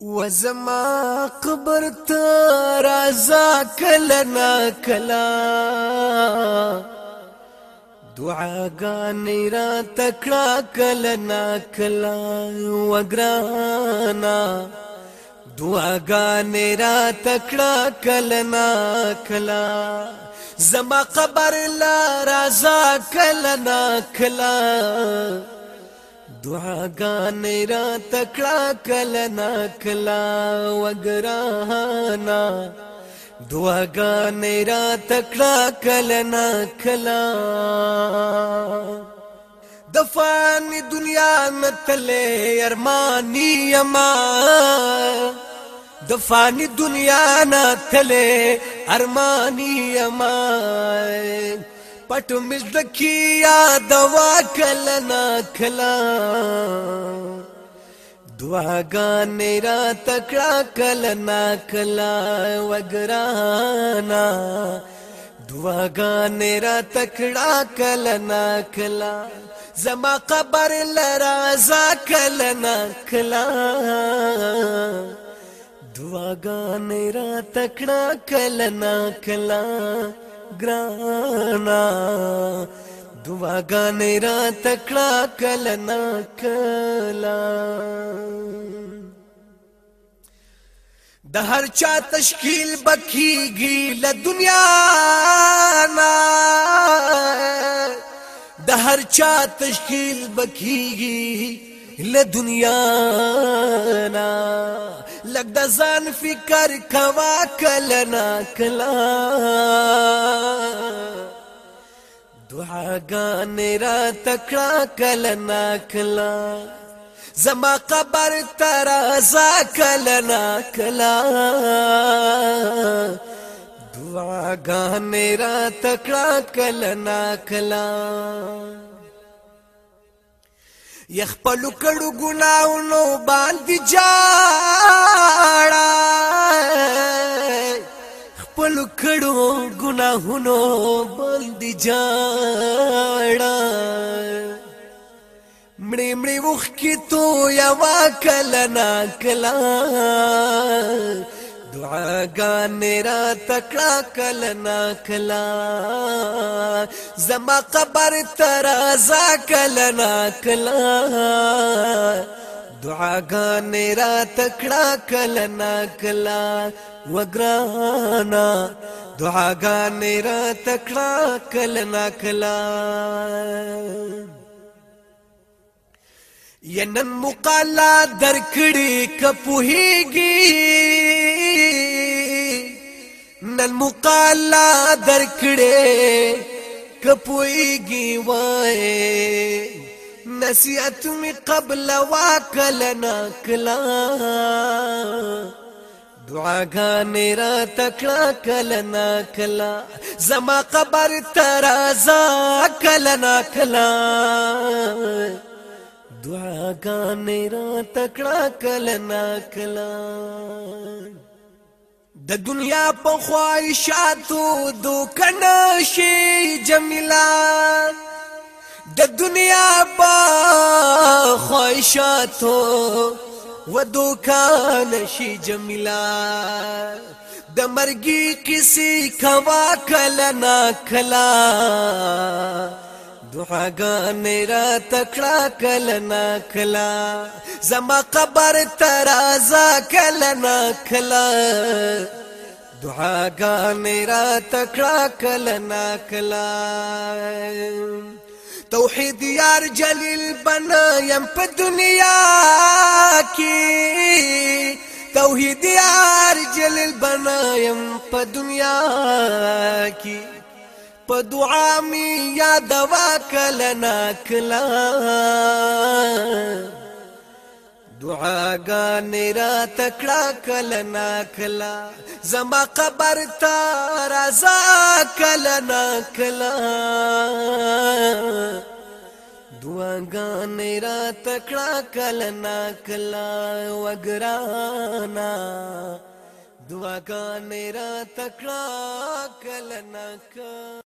وزما قبر ته رازا کله نا کلا دعاګانې را تکړه کله نا کلا وګرانا دعاګانې را تکړه کله نا کلا زما قبر لا رازا کله نا کلا دعاګانې را تکړه کله نا کلا وګرانا دعاګانې را تکړه کله نا کلا د فانی دنیا متلې ارمانی یما د فانی دنیا نه تلې ارمانی یما پټو مزد کی یاد وا کلا نا کلا دعاګان را تکړه کلا نا کلا وګرانا دعاګان را تکړه کلا نا کلا زما قبر لرازا کلا نا کلا دعاګان را تکړه کلا نا کلا گرانا دعا گانے را تکڑا کل نا کلا دہر چا تشکیل بکی لدنیا نا دہر چا تشکیل بکھی گی له دنیا نا لګ د ځان فکر کوا کله نا کلا دعاګان را تکړه کله نا کلا زما قبر تر ازا کله نا کلا دعاګان را تکړه کله نا کلا یخ پلو کړو ګناونو باندې جاړه خپل کړو ګناهونو باندې جاړه مړې مړې وخ کې تو یا وا کلنا کلا دعاګان را تکړه کله نا کلا زما قبر ترازا کله نا کلا دعاګان را تکړه کله نا کلا وګرانا دعاګان را تکړه کله نا کلا ینن مقاله درکړې کپوهیږي تل مقالا در کړې کپويږي وای نصیحت می قبل واکل نا کلا دعاګانې را تکړه کله نا کلا زما قبر ترازا کله نا کلا دعاګانې را تکړه کله نا کلا د دنیا په خواهشاتو دوکنه شي جمیلا د دنیا په خواهشاتو و دوکنه شي جمیلا د مرګي کسی کوا کلا نا کلا دعاګان را تکړه کلنا کلا زما قبر ترازا کلنا کلا دعاګان را تکړه کلنا کلا توحید یار جلیل بنا یم په دنیا کې توحید یار جلیل بنا یم په دنیا کې په دعا می یاد واکل نا کلا دعاګان را تکړه کل نا کلا زما قبر ته رضا کل نا کلا دعاګان را تکړه کل نا کلا وګرانا دعاګان را تکړه کل نا کلا